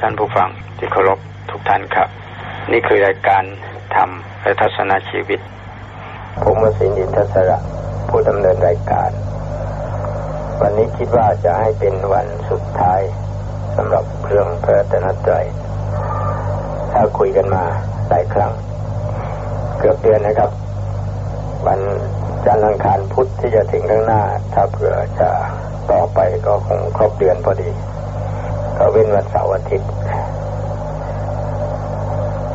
ท่านผู้ฟังที่เคารพทุกท่านครับ นี่คือรายการธรรมและทัศนชีวิต ผมวสินดินทศระผู้ดำเนินรายการ วันนี้คิดว่าจะให้เป็นวันสุดท้ายสำหรับเรื่องพระตนตรัยถ้าคุยกันมาหลายครั้ง เกือบเดือนนะครับ วันจันทร์อังคารพุธที่จะถึงข้างหน้า ถ้าเผื่อจะต่อไปก็คงครบเดือนพอดี ก็เว้นวันเสาร์อาทิตย์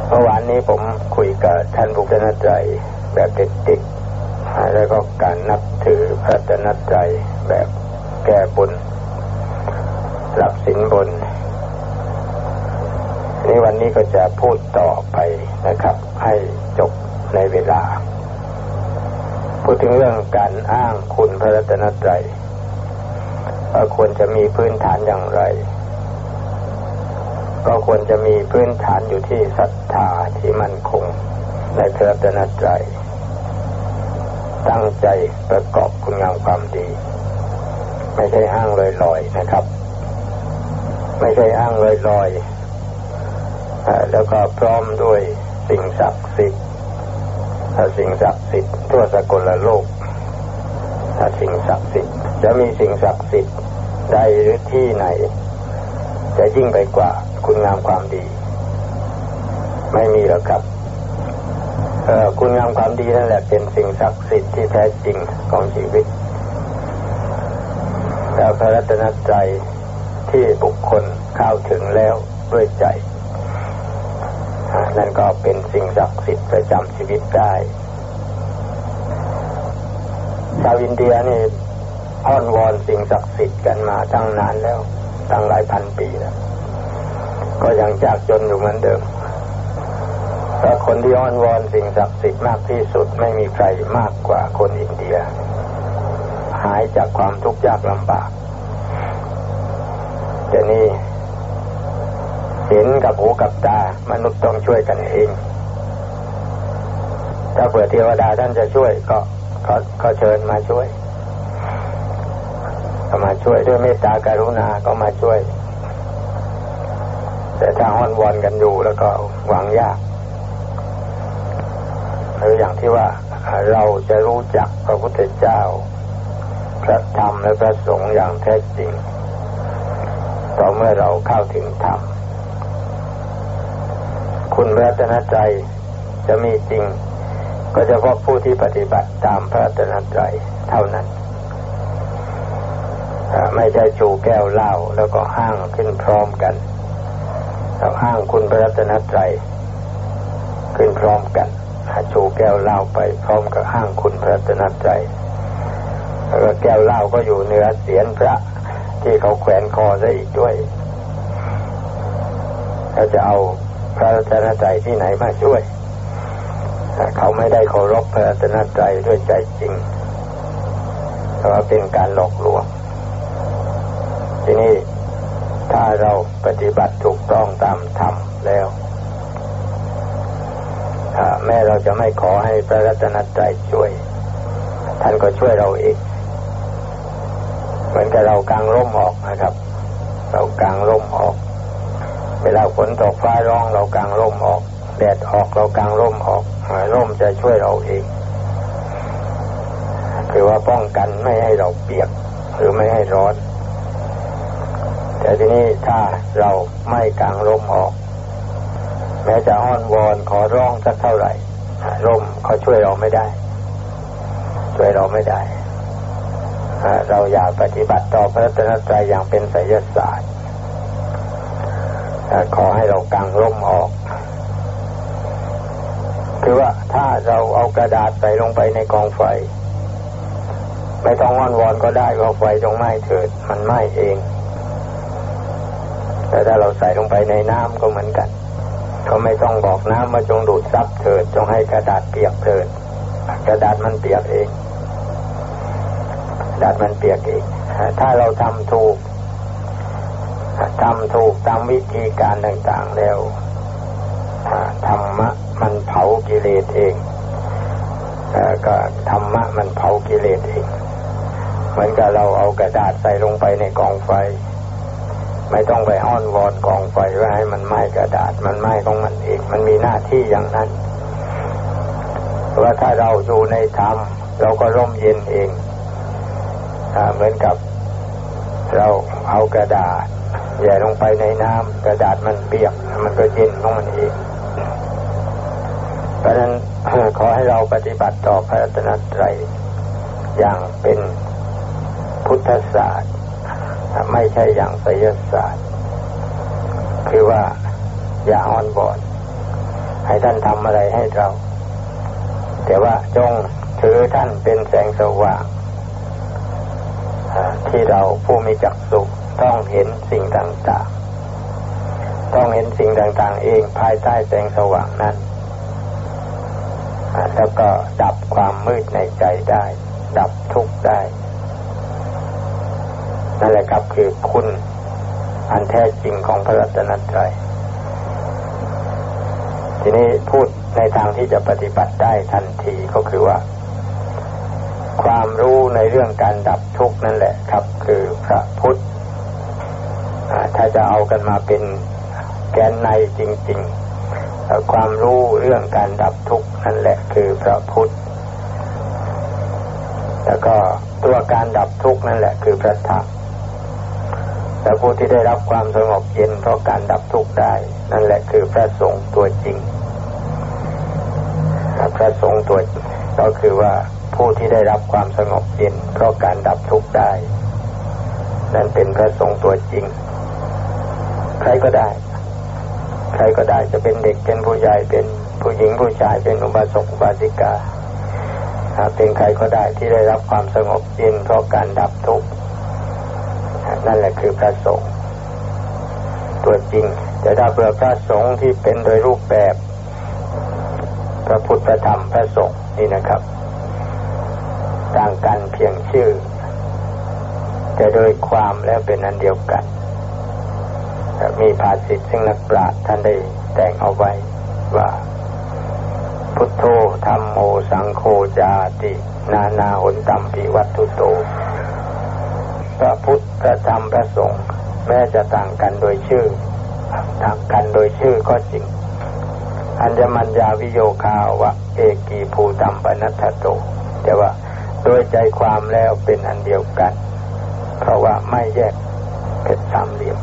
เมื่อวานนี้ผมคุยกับท่านผู้ชนใจแบบเด็กๆแล้วก็การนับถือพระตนใจแบบแก้บุญรับสินบนนี่วันนี้ก็จะพูดต่อไปนะครับ ให้จบในเวลา พูดถึงเรื่องการอ้างคุณพระรัตนตรัยว่าควรจะมีพื้นฐานอย่างไร ก็ควรจะมีพื้นฐานอยู่ที่ศรัทธาที่มั่นคง ในพระตนตรัยตั้งใจประกอบคุณงามความดี ไม่ใช่อ้างลอยๆนะครับ ไม่ใช่อ้างลอยๆแล้วก็พร้อมด้วยสิ่งศักดิ์สิทธิ์ถ้าสิ่งศักดิ์สิทธิ์ทั่วสกลโลกถ้าสิ่งศักดิ์สิทธิ์จะมีสิ่งศักดิ์สิทธิ์ใดหรือที่ไหน จะยิ่งไปกว่า คุณงามความดี ไม่มีหรอกครับคุณงามความดีนั่นแหละเป็นสิ่งศักดิ์สิทธิ์ที่แท้จริงของชีวิต แล้วพระรัตนตรัยที่บุคคลเข้าถึงแล้วด้วยใจ นั่นก็เป็นสิ่งศักดิ์สิทธิ์ประจำชีวิตได้ชาวอินเดียนี่อ้อนวอนสิ่งศักดิ์สิทธิ์กันมาตั้งนานแล้วตั้งหลายพันปีแล้ว ก็ยังจากจนอยู่เหมือนเดิมแต่คนที่อ้อนวอนสิ่งศักดิ์สิทธิ์มากที่สุดไม่มีใครมากกว่าคนอินเดีย หายจากความทุกข์ยากลำบากแต่นี่เห็นกับหูกับตามนุษย์ต้องช่วยกันเอง ถ้าเผื่อเทวดาท่านจะช่วยก็ก็ก็เชิญมาช่วยก็มาช่วยด้วยเมตตากรุณาก็มาช่วย แต่ถ้าอ้อนวอนกันอยู่แล้วก็หวังยากหรืออย่างที่ว่าเราจะรู้จักพระพุทธเจ้า พระธรรมและพระสงฆ์อย่างแท้จริงต่อเมื่อเราเข้าถึงธรรม คุณพระตนใจจะมีจริง ก็เฉพาะผู้ที่ปฏิบัติตามพระตนใจเท่านั้น ไม่ใช่ชูแก้วเหล้าแล้วก็ห้างขึ้นพร้อมกัน เราอ้างคุณพระรัตนตรัยขึ้นพร้อมกันชูแก้วเหล้าไปพร้อมกับอ้างคุณพระรัตนตรัยแล้วก็แก้วเหล้าก็อยู่เหนือเสียนพระที่เขาแขวนคอซะอีกด้วยเราจะเอาพระรัตนตรัยที่ไหนมาช่วยเขาไม่ได้เคารพพระรัตนตรัยด้วยใจจริงแต่ว่าเป็นการหลอกลวงที่นี้ ถ้าเราปฏิบัติถูกต้องตามธรรมแล้วแม้เราจะไม่ขอให้พระรัตนตรัยช่วย ท่านก็ช่วยเราเองเหมือนกับเรากางร่มออกนะครับ เรากางร่มออก เวลาฝนตกฟ้าร้องเรากางร่มออก แดดออกเรากางร่มออกร่มจะช่วยเราเองคือว่าป้องกันไม่ให้เราเปียก หรือไม่ให้ร้อน แต่ทีนี้ถ้าเราไม่กางร่มออก แม้จะอ้อนวอนขอร้องสักเท่าไหร่ร่มเขาช่วยเราไม่ได้ ช่วยเราไม่ได้ เราอย่าปฏิบัติต่อพระรัตนตรัยอย่างเป็นไสยศาสตร์ขอให้เรากางร่มออกคือว่าถ้าเราเอากระดาษใส่ลงไปในกองไฟ ไม่ต้องอ้อนวอนก็ได้ก็ไฟจงไหม้เถิด มันไหม้เอง แต่ถ้าเราใส่ลงไปในน้ำก็เหมือนกันเขาไม่ต้องบอกน้ำมาจงดูดซับเถิดจงให้กระดาษเปียกเถิด กระดาษมันเปียกเองกระดาษมันเปียกเองถ้าเราทำถูกทำถูกตามวิธีการต่างๆแล้วธรรมะมันเผากิเลสเองก็ธรรมะมันเผากิเลสเองเหมือนกับเราเอากระดาษใส่ลงไปในกองไฟ ไม่ต้องไปอ้อนวอนกองไฟว่าให้มันไหม้กระดาษ มันไหม้ของมันเอง มันมีหน้าที่อย่างนั้นว่าถ้าเราอยู่ในธรรมเราก็ร่มเย็นเองอเหมือนกับเราเอากระดาษแย่ลงไปในน้ำกระดาษมันเปียก มันก็เย็นของมันเองเพราะฉะนั้นขอให้เราปฏิบัติต่อพระรัตนตรัยอย่างเป็นพุทธศาสตร์ ไม่ใช่อย่างไสยศาสตร์ คือว่าอย่าอ่อนบอนให้ท่านทำอะไรให้เรา แต่ว่าจงถือท่านเป็นแสงสว่างที่เราผู้มีจักสุต้องเห็นสิ่งต่างๆ ต้องเห็นสิ่งต่างๆ เองภายใต้แสงสว่างนั้นแล้วก็ดับความมืดในใจได้ ดับทุกข์ได้ นั่นแหละครับคือคุณอันแท้จริงของพระรัตนตรัยทีนี้พูดในทางที่จะปฏิบัติได้ทันทีก็คือว่า ความรู้ในเรื่องการดับทุกข์นั่นแหละครับ คือพระพุทธถ้าจะเอากันมาเป็นแกนในจริงๆความรู้เรื่องการดับทุกข์นั่นแหละคือพระพุทธแล้วก็ตัวการดับทุกข์นั่นแหละคือพระธรรม แต่ผู้ที่ได้รับความสงบเย็นเพราะการดับทุกข์ได้ นั่นแหละคือพระสงฆ์ตัวจริง พระสงฆ์ตัวก็คือว่าผู้ที่ได้รับความสงบเย็นเพราะการดับทุกข์ได้ นั่นเป็นพระสงฆ์ตัวจริง ใครก็ได้ ใครก็ได้จะเป็นเด็กเป็นผู้ใหญ่เป็นผู้หญิงผู้ชายเป็นอุบาสกอุบาสิกาเป็นใครก็ได้ที่ได้รับความสงบเย็นเพราะการดับทุกข์ นั่นแหละคือพระสงฆ์ตัวจริง แต่ถ้าเปลือพระสงฆ์ที่เป็นโดยรูปแบบ พระพุทธธรรมพระสงฆ์นี่นะครับ ต่างกันเพียงชื่อ แต่โดยความแล้วเป็นอันเดียวกัน มีภาษิตซึ่งนักปราชญ์ท่านได้แต่งเอาไว้ว่า พุทโธธรรมโมสังโฆจาติ นานาหนตัมปิวัตถุโตพระพุทธ ระธรรมพระสงฆ์แม้จะต่างกันโดยชื่อ ต่างกันโดยชื่อก็จริง อัญญมัญญาวิโยคาวะ เอกีภูตัมปนัตโต แต่ว่าโดยใจความแล้วเป็นอันเดียวกัน เพราะว่าไม่แยกเป็นสามเหลี่ยม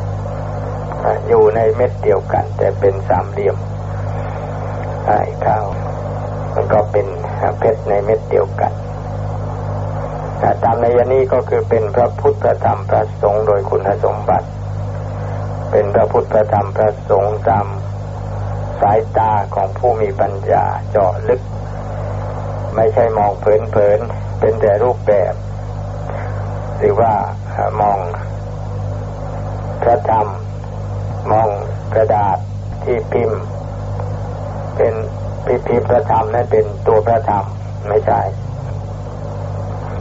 อยู่ในเม็ดเดียวกัน แต่เป็นสามเหลี่ยมไอ้ข้าวมันก็เป็นเพชรในเม็ดเดียวกัน ตามในยนี้ก็คือเป็นพระพุทธธรรมพระสงฆ์โดยคุณสมบัติ เป็นพระพุทธธรรมพระสงฆ์ตามสายตาของผู้มีปัญญาเจาะลึก ไม่ใช่มองเผินๆเป็นแต่รูปแบบ หรือว่ามองพระธรรมมองกระดาษที่พิมพ์ เป็นพิพิพระธรรมนั่นเป็นตัวพระธรรมไม่ใช่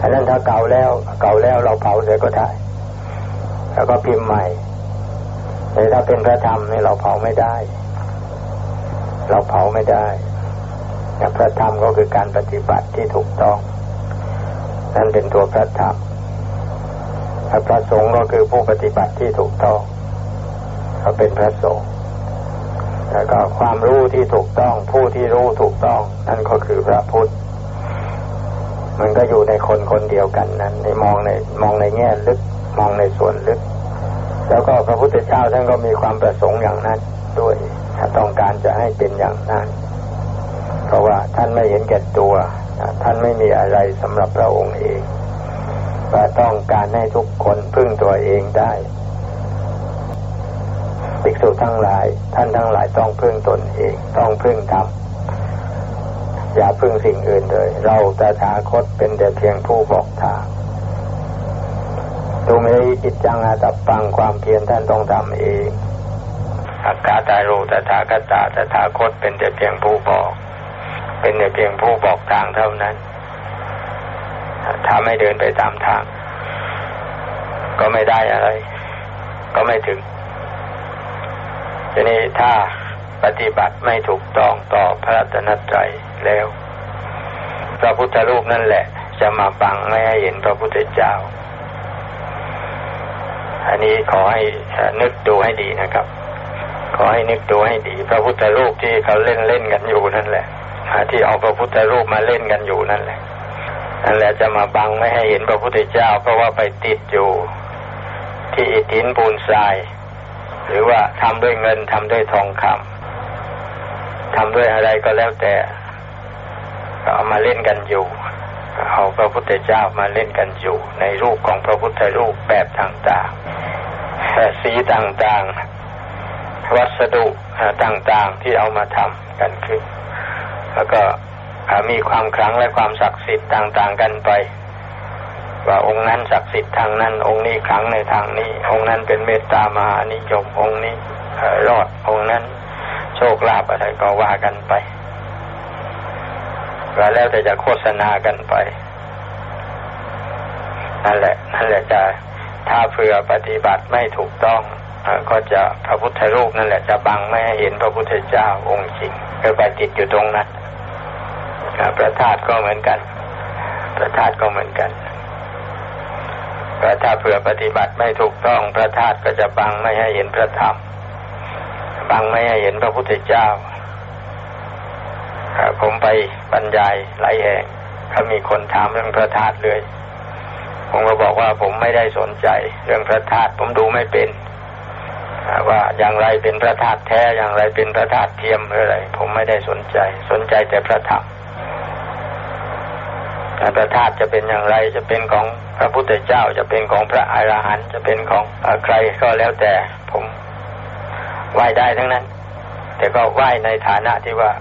อันนั้นถ้าเก่าแล้ว เก่าแล้วเราเผาเสียก็ได้แล้วก็พิมพ์ใหม่แต่ถ้าเป็นพระธรรมนี่เราเผาไม่ได้ เราเผาไม่ได้พระธรรมก็คือการปฏิบัติที่ถูกต้อง นั่นเป็นตัวพระธรรมพระสงฆ์ก็คือผู้ปฏิบัติที่ถูกต้องเขาเป็นพระสงฆ์แล้วก็ความรู้ที่ถูกต้อง ผู้ที่รู้ถูกต้อง นั่นก็คือพระพุทธ มันก็อยู่ในคนคนเดียวกันนั้นในมองในมองในแง่ลึกมองในส่วนลึก แล้วก็พระพุทธเจ้าท่านก็มีความประสงค์อย่างนั้นด้วยถ้าต้องการจะให้เป็นอย่างนั้น เพราะว่าท่านไม่เห็นแก่ตัวท่านไม่มีอะไรสำหรับพระองค์เองว่าต้องการให้ทุกคนพึ่งตัวเองได้ภิกษุทั้งหลาย ท่านทั้งหลายต้องพึ่งตนเอง ต้องพึ่งธรรม อย่าพึ่งสิ่งอื่นเลย เราตถาคตเป็นแต่เพียงผู้บอกทางตูเมจิตจังอาตับปังความเพียรท่านต้องทำเองอากาตารูตถาคตาตถาคตเป็นแต่เพียงผู้บอก เป็นแต่เพียงผู้บอกทางเท่านั้น ถ้าไม่เดินไปตามทาง ก็ไม่ได้อะไร ก็ไม่ถึงทีนี้ถ้า ปฏิบัติไม่ถูกต้องต่อพระตนตรัยแล้วพระพุทธรูปนั่นแหละ จะมาบังไม่ให้เห็นพระพุทธเจ้า อันนี้ขอให้นึกดูให้ดีนะครับ ขอให้นึกดูให้ดี พระพุทธรูปที่เขาเล่นเล่นกันอยู่นั่นแหละที่เอาพระพุทธรูปมาเล่นกันอยู่นั่นแหละนั่นแหละจะมาบังไม่ให้เห็นพระพุทธเจ้า เพราะว่าไปติดอยู่ ที่อิฐหินปูนทราย หรือว่าทำด้วยเงินทำด้วยทองคำ ทำด้วยอะไรก็แล้วแต่เอามาเล่นกันอยู่ เอาพระพุทธเจ้ามาเล่นกันอยู่ ในรูปของพระพุทธรูปแบบต่างๆ สีต่างๆ วัสดุต่างๆที่เอามาทำกันขึ้น แล้วก็มีความครั้งและความศักดิ์สิทธิ์ต่างๆกันไป ว่าองค์นั้นศักดิ์สิทธิ์ทางนั้น องค์นี้ครั้งในทางนี้ องค์นั้นเป็นเมตตามหานิยมองค์นี้รอดองค์นั้น ชคลาภอะไรก็ว่ากันไปก็แล้วแต่จะโฆษณากันไป นั่นแหละ นั่นแหละจะถ้าเผื่อปฏิบัติไม่ถูกต้องก็จะพระพุทธรูปนั่นแหละจะบังไม่ให้เห็นพระพุทธเจ้าองค์จริงก็ไปติดอยู่ตรงนั้นพระธาตุก็เหมือนกัน พระธาตุก็เหมือนกันพระถ้าเผื่อปฏิบัติไม่ถูกต้อง พระธาตุก็จะบังไม่ให้เห็นพระธรรม บังไม่ให้เห็นพระพุทธเจ้าผมไปบรรยายหลายแห่งเขามีคนถามเรื่องพระธาตุเลย ผมก็บอกว่าผมไม่ได้สนใจ เรื่องพระธาตุผมดูไม่เป็นว่าอย่างไรเป็นพระธาตุแท้อย่างไรเป็นพระธาตุเทียมหรืออะไร ผมไม่ได้สนใจ สนใจแต่พระธรรมพระธาตุจะเป็นอย่างไรจะเป็นของพระพุทธเจ้าจะเป็นของพระอรหันต์จะเป็นของใครก็แล้วแต่ผม ไหว้ได้ทั้งนั้น แต่ก็ไหว้ในฐานะที่ว่า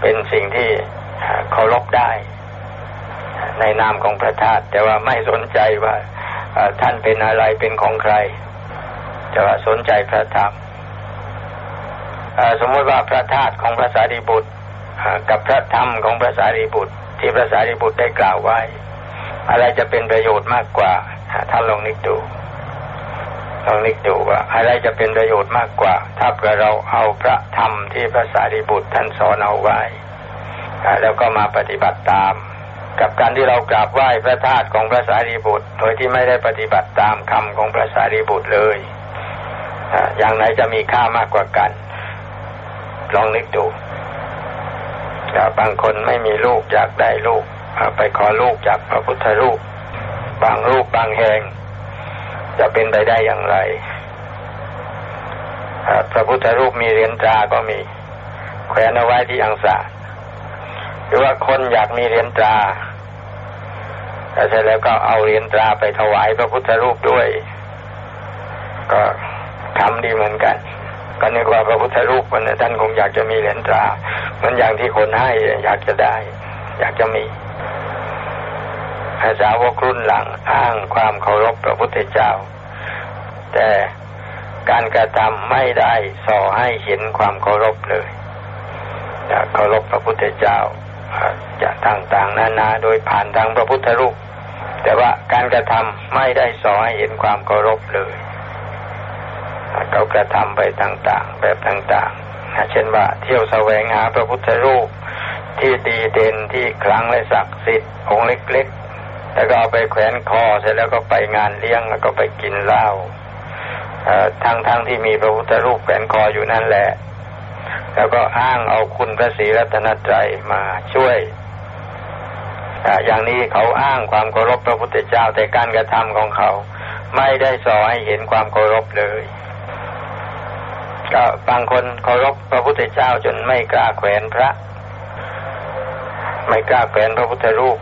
เป็นสิ่งที่เคารพได้ ในนามของพระธาตุแต่ว่าไม่สนใจว่าท่านเป็นอะไรเป็นของใคร แต่ว่าสนใจพระธรรมสมมติว่าพระธาตุของพระสารีบุตรกับพระธรรมของพระสารีบุตร ที่พระสารีบุตรได้กล่าวไว้ อะไรจะเป็นประโยชน์มากกว่าท่านลองนึกดู ลองนึกดูว่า อะไรจะเป็นประโยชน์มากกว่า ถ้าเกิดเราเอาพระธรรมที่พระสารีบุตรท่านสอนเอาไว้แล้วก็มาปฏิบัติตาม กับการที่เรากราบไหว้พระธาตุของพระสารีบุตร โดยที่ไม่ได้ปฏิบัติตามคำของพระสารีบุตรเลยอย่างไหนจะมีค่ามากกว่ากัน ลองนึกดูบางคนไม่มีลูกอยากได้ลูกไปขอลูกจากพระพุทธรูปบางรูปบางแห่ง จะเป็นไปได้อย่างไรพระพุทธรูปมีเหรียญตราก็มี แขวนเอาไว้ที่อังสาหรือว่าคนอยากมีเหรียญตราแต่เสร็จแล้วก็เอาเหรียญตราไปถวายพระพุทธรูปด้วย ก็ทำดีเหมือนกันก็นึกว่าพระพุทธรูปมันท่านคงอยากจะมีเหรียญตราเหมือนอย่างที่คนให้อยากจะได้ อยากจะมี อาสาวกรุ่นหลังอ้างความเคารพพระพุทธเจ้า แต่การกระทำไม่ได้ส่อให้เห็นความเคารพเลยเคารพพระพุทธเจ้าจะต่างๆนานาโดยผ่านทางพระพุทธรูป แต่ว่าการกระทำไม่ได้สอให้เห็นความเคารพเลยเขากระทำไปต่างๆ แบบต่างๆ เช่นว่าเที่ยวแสวงหาพระพุทธรูปที่ดีเด่นที่ครั้งและศักดิ์สิทธิ์องค์เล็ก แล้วก็เอาไปแขวนคอเสร็จแล้วก็ไปงานเลี้ยงแล้วก็ไปกินเหล้าทั้งๆทที่มีพระพุทธรูปแขวนคออยู่นั่นแหละ แล้วก็อ้างเอาคุณพระศรีรัตนตรัยมาช่วยอย่างนี้เขาอ้างความเคารพพระพุทธเจ้าแต่การกระทำของเขา ไม่ได้สอนให้เห็นความเคารพเลยก็บางคนเคารพพระพุทธเจ้าจนไม่กล้าแขวนพระ ไม่กล้าแขวนพระพุทธรูป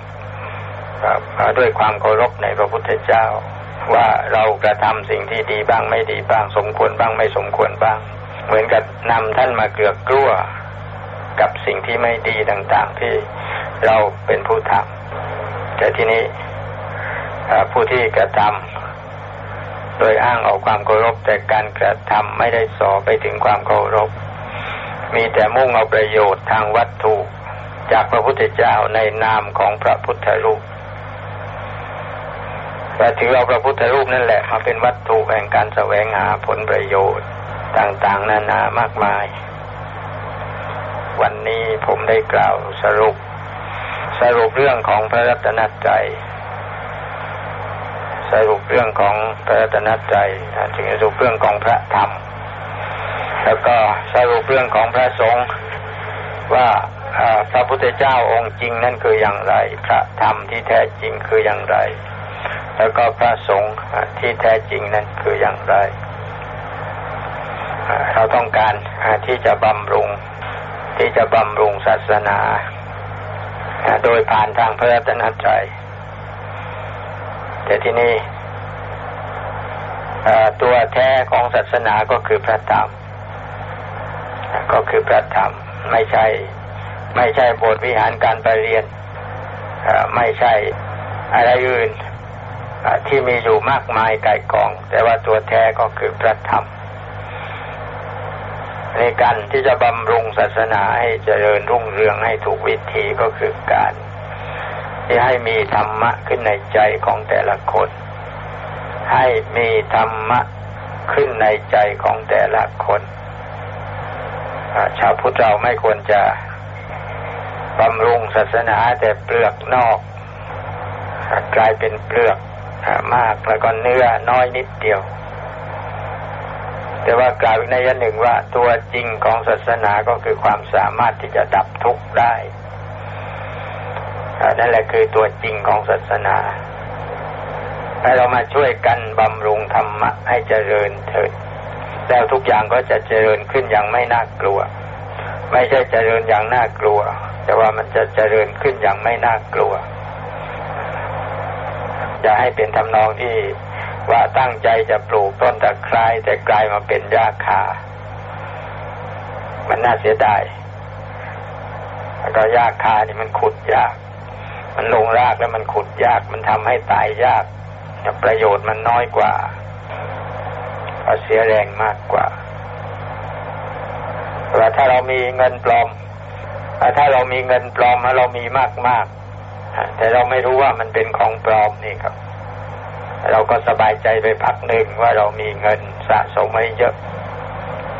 ด้วยความเคารพในพระพุทธเจ้า ว่าเรากระทำสิ่งที่ดีบ้างไม่ดีบ้าง สมควรบ้างไม่สมควรบ้าง เหมือนกับนำท่านมาเกลือกกลั้วกับสิ่งที่ไม่ดีต่างๆที่เราเป็นผู้ทำแต่ทีนี้ผู้ที่กระทำโดยอ้างออกความเคารพแต่การกระทำไม่ได้สอไปถึงความเคารพ มีแต่มุ่งเอาประโยชน์ทางวัตถุ จากพระพุทธเจ้าในนามของพระพุทธรูป แต่ถือเอาพระพุทธรูปนั่นแหละมาเป็นวัตถุแห่งการแสวงหาผลประโยชน์ต่างๆ นานามากมาย วันนี้ผมได้กล่าวสรุป สรุปเรื่องของพระรัตนตรัยสรุปเรื่องของพระรัตนตรัยจึงสรุปเรื่องของพระธรรม แล้วก็สรุปเรื่องของพระสงฆ์ว่าพระพุทธเจ้าองค์จริงนั่นคืออย่างไร พระธรรมที่แท้จริงคืออย่างไร แล้วก็พระสงฆ์ที่แท้จริงนั่นคืออย่างไร เราต้องการที่จะบำรุง ที่จะบำรุงศาสนา โดยผ่านทางพระรัตนตรัยแต่ที่นี่ตัวแท้ของศาสนาก็คือพระธรรมก็คือพระธรรมไม่ใช่ ไม่ใช่บทวิหารการไปเรียนไม่ใช่อะไรอื่น ที่มีอยู่มากมายไก่กอง แต่ว่าตัวแท้ก็คือพระธรรมในการที่จะบำรุงศาสนาให้เจริญรุ่งเรืองให้ถูกวิธีก็คือการ ที่ให้มีธรรมะขึ้นในใจของแต่ละคน ให้มีธรรมะขึ้นในใจของแต่ละคนชาวพุทธเราไม่ควรจะบำรุงศาสนาแต่เปลือกนอก กลายเป็นเปลือก มากแล้วก็เนื้อน้อยนิดเดียว แต่ว่ากล่าวในยันหนึ่งว่าตัวจริงของศาสนาก็คือความสามารถที่จะดับทุกข์ได้นั่นแหละคือตัวจริงของศาสนาให้เรามาช่วยกันบำรุงธรรมะให้เจริญเถิด แล้วทุกอย่างก็จะเจริญขึ้นอย่างไม่น่ากลัว ไม่ใช่เจริญอย่างน่ากลัว แต่ว่ามันจะเจริญขึ้นอย่างไม่น่ากลัว จะให้เป็นทำนองที่ว่าตั้งใจจะปลูกต้นตะไคร้แต่กลายมาเป็นหญ้าคา มันน่าเสียดายแล้วก็หญ้าคานี่มันขุดยาก มันลงรากแล้วมันขุดยาก มันทำให้ตายยาก ประโยชน์มันน้อยกว่าเสียแรงมากกว่าแต่ถ้าเรามีเงินปลอม ถ้าเรามีเงินปลอมมาเรามีมากมาก แต่เราไม่รู้ว่ามันเป็นของปลอมนี่ครับ เราก็สบายใจไปพักหนึ่งว่าเรามีเงินสะสมไว้เยอะ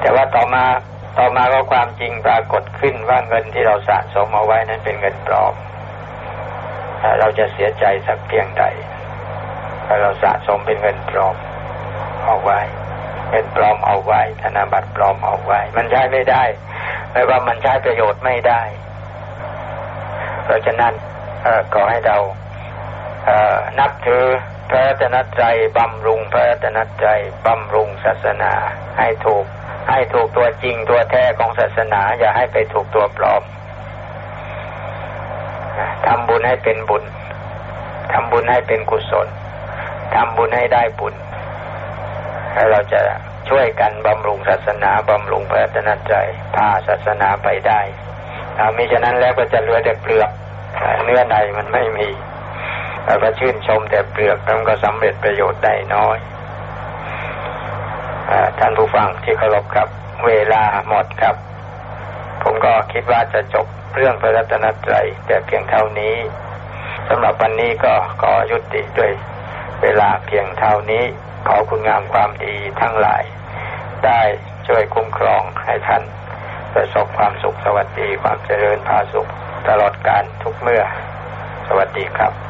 แต่ว่าต่อมาต่อมาก็ความจริงปรากฏขึ้นว่าเงินที่เราสะสมเอาไว้นั้นเป็นเงินปลอม เราจะเสียใจสักเพียงใดถ้าเราสะสมเป็นเงินปลอมเอาไว้เงินปลอมเอาไว้ ธนบัตรปลอมเอาไว้ มันใช้ไม่ได้แปลว่ามันใช้ประโยชน์ไม่ได้ เพราะฉะนั้น ขอให้เราเนับถือพระรัตนตรัยบำรุงพระรัตนตรัยบำรุงศาสนาให้ถูก ให้ถูกตัวจริงตัวแท้ของศาสนา อย่าให้ไปถูกตัวปลอมทำบุญให้เป็นบุญทำบุญให้เป็นกุศลทำบุญให้ได้บุญแล้วเราจะช่วยกันบำรุงศาสนาบำรุงพระตนใจพาศาสนาไปได้ถ้ามิฉะนั้นแล้วก็จะเหลือแต่เปลือก เนื้อในมันไม่มีเราก็ชื่นชมแต่เปลือกมันก็สำเร็จประโยชน์ได้น้อยอท่านผู้ฟังที่เคารพครับเวลาหมดครับ ผมก็คิดว่าจะจบเรื่องพระรัตนตรัยแต่เพียงเท่านี้สำหรับวันนี้ก็ขอยุติด้วยเวลาเพียงเท่านี้ ขอคุณงามความดีทั้งหลาย ได้ช่วยคุ้มครองให้ท่านประสบความสุขสวัสดีความเจริญพาสุข ตลอดการทุกเมื่อ สวัสดีครับ